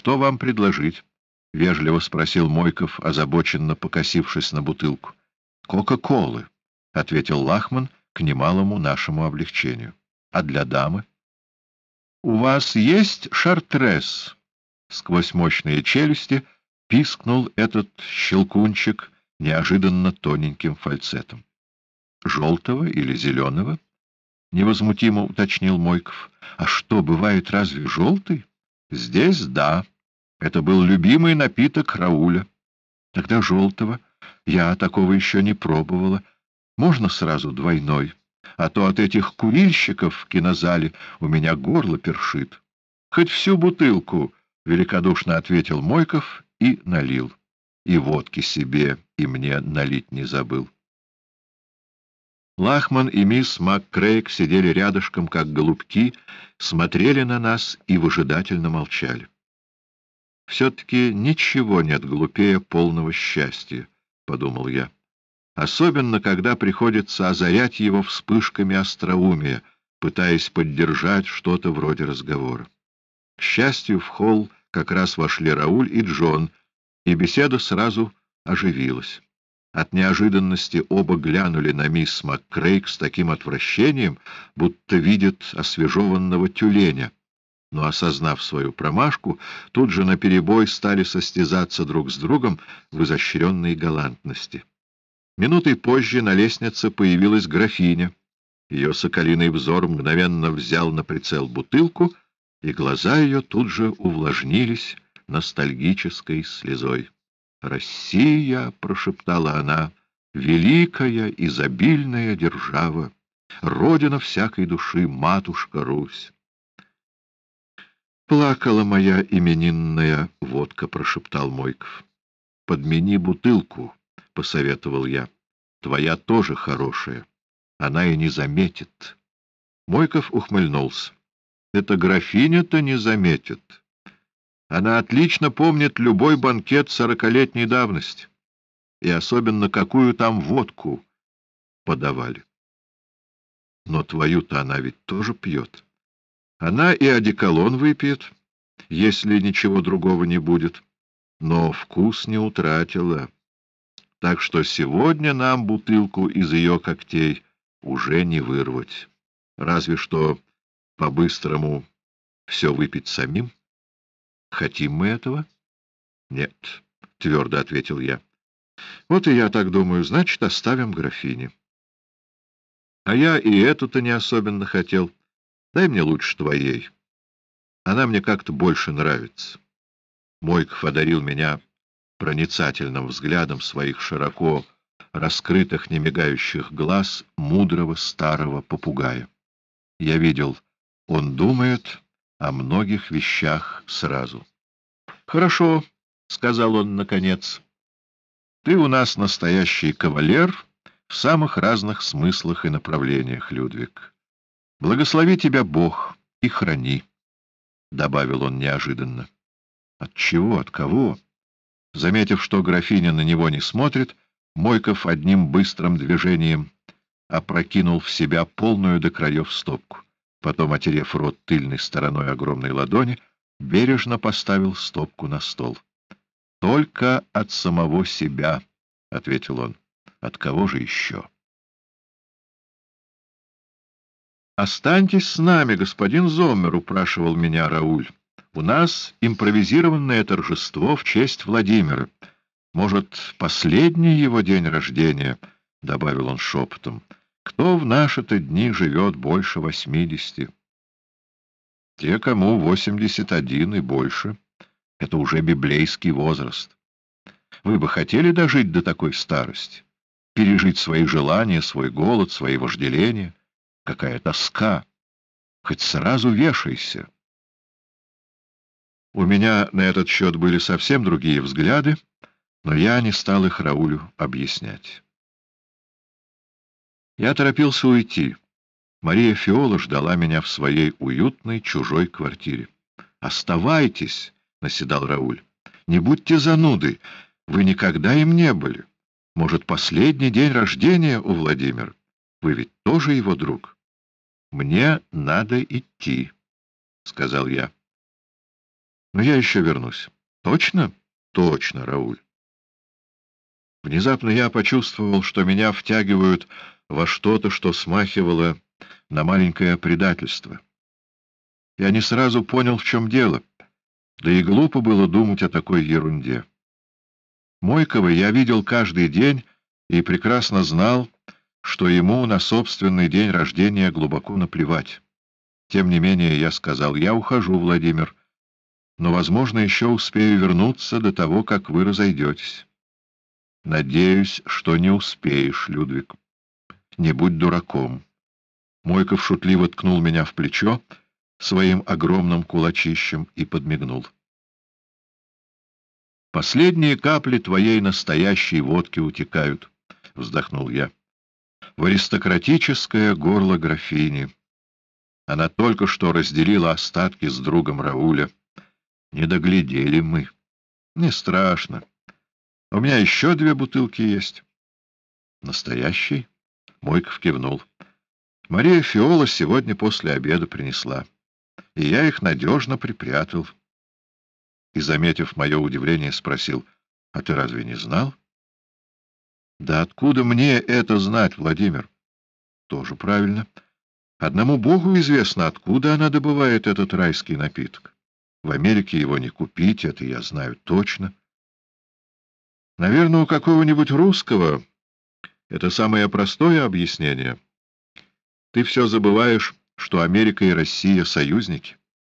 что вам предложить? — вежливо спросил Мойков, озабоченно покосившись на бутылку. — Кока-колы, — ответил Лахман к немалому нашему облегчению. — А для дамы? — У вас есть шартрес? Сквозь мощные челюсти пискнул этот щелкунчик неожиданно тоненьким фальцетом. — Желтого или зеленого? — невозмутимо уточнил Мойков. — А что, бывает разве желтый? — Здесь да. Это был любимый напиток Рауля. — Тогда желтого. Я такого еще не пробовала. Можно сразу двойной? А то от этих курильщиков в кинозале у меня горло першит. — Хоть всю бутылку, — великодушно ответил Мойков и налил. И водки себе и мне налить не забыл. Лахман и мисс МакКрейг сидели рядышком, как голубки, смотрели на нас и выжидательно молчали. «Все-таки ничего нет глупее полного счастья», — подумал я. «Особенно, когда приходится озарять его вспышками остроумия, пытаясь поддержать что-то вроде разговора». К счастью, в холл как раз вошли Рауль и Джон, и беседа сразу оживилась. От неожиданности оба глянули на мисс МакКрейг с таким отвращением, будто видят освежеванного тюленя. Но, осознав свою промашку, тут же наперебой стали состязаться друг с другом в изощренной галантности. Минутой позже на лестнице появилась графиня. Ее соколиный взор мгновенно взял на прицел бутылку, и глаза ее тут же увлажнились ностальгической слезой. «Россия!» — прошептала она, — «великая, изобильная держава, родина всякой души, матушка Русь». «Плакала моя именинная водка», — прошептал Мойков. «Подмени бутылку», — посоветовал я. «Твоя тоже хорошая. Она и не заметит». Мойков ухмыльнулся. «Это графиня-то не заметит». Она отлично помнит любой банкет сорокалетней давности, и особенно какую там водку подавали. Но твою-то она ведь тоже пьет. Она и одеколон выпьет, если ничего другого не будет, но вкус не утратила. Так что сегодня нам бутылку из ее когтей уже не вырвать. Разве что по-быстрому все выпить самим. Хотим мы этого? — Нет, — твердо ответил я. — Вот и я так думаю, значит, оставим графине. — А я и эту-то не особенно хотел. Дай мне лучше твоей. Она мне как-то больше нравится. Мойков одарил меня проницательным взглядом своих широко раскрытых немигающих глаз мудрого старого попугая. Я видел, он думает о многих вещах сразу. — Хорошо, — сказал он наконец. — Ты у нас настоящий кавалер в самых разных смыслах и направлениях, Людвиг. Благослови тебя Бог и храни, — добавил он неожиданно. — От чего, от кого? Заметив, что графиня на него не смотрит, Мойков одним быстрым движением опрокинул в себя полную до краев стопку. Потом, отерев рот тыльной стороной огромной ладони, бережно поставил стопку на стол. — Только от самого себя, — ответил он. — От кого же еще? — Останьтесь с нами, господин Зоммер, — упрашивал меня Рауль. — У нас импровизированное торжество в честь Владимира. Может, последний его день рождения, — добавил он шепотом. — кто в наши-то дни живет больше восьмидесяти? Те, кому восемьдесят один и больше. Это уже библейский возраст. Вы бы хотели дожить до такой старости? Пережить свои желания, свой голод, свои вожделения? Какая тоска! Хоть сразу вешайся. У меня на этот счет были совсем другие взгляды, но я не стал их Раулю объяснять. Я торопился уйти. Мария Фиола ждала меня в своей уютной чужой квартире. «Оставайтесь!» — наседал Рауль. «Не будьте зануды, вы никогда им не были. Может, последний день рождения у Владимира? Вы ведь тоже его друг?» «Мне надо идти», — сказал я. Но я еще вернусь. Точно? Точно, Рауль. Внезапно я почувствовал, что меня втягивают во что-то, что смахивало на маленькое предательство. Я не сразу понял, в чем дело, да и глупо было думать о такой ерунде. Мойкова я видел каждый день и прекрасно знал, что ему на собственный день рождения глубоко наплевать. Тем не менее я сказал, я ухожу, Владимир, но, возможно, еще успею вернуться до того, как вы разойдетесь. Надеюсь, что не успеешь, Людвиг. Не будь дураком. Мойков шутливо ткнул меня в плечо своим огромным кулачищем и подмигнул. «Последние капли твоей настоящей водки утекают», — вздохнул я. «В аристократическое горло графини. Она только что разделила остатки с другом Рауля. Не доглядели мы. Не страшно. У меня еще две бутылки есть». «Настоящий?» — Мойков кивнул. «Мария Фиола сегодня после обеда принесла, и я их надежно припрятал» и, заметив мое удивление, спросил, — А ты разве не знал? — Да откуда мне это знать, Владимир? — Тоже правильно. Одному Богу известно, откуда она добывает этот райский напиток. В Америке его не купить, это я знаю точно. Наверное, у какого-нибудь русского это самое простое объяснение. Ты все забываешь, что Америка и Россия — союзники.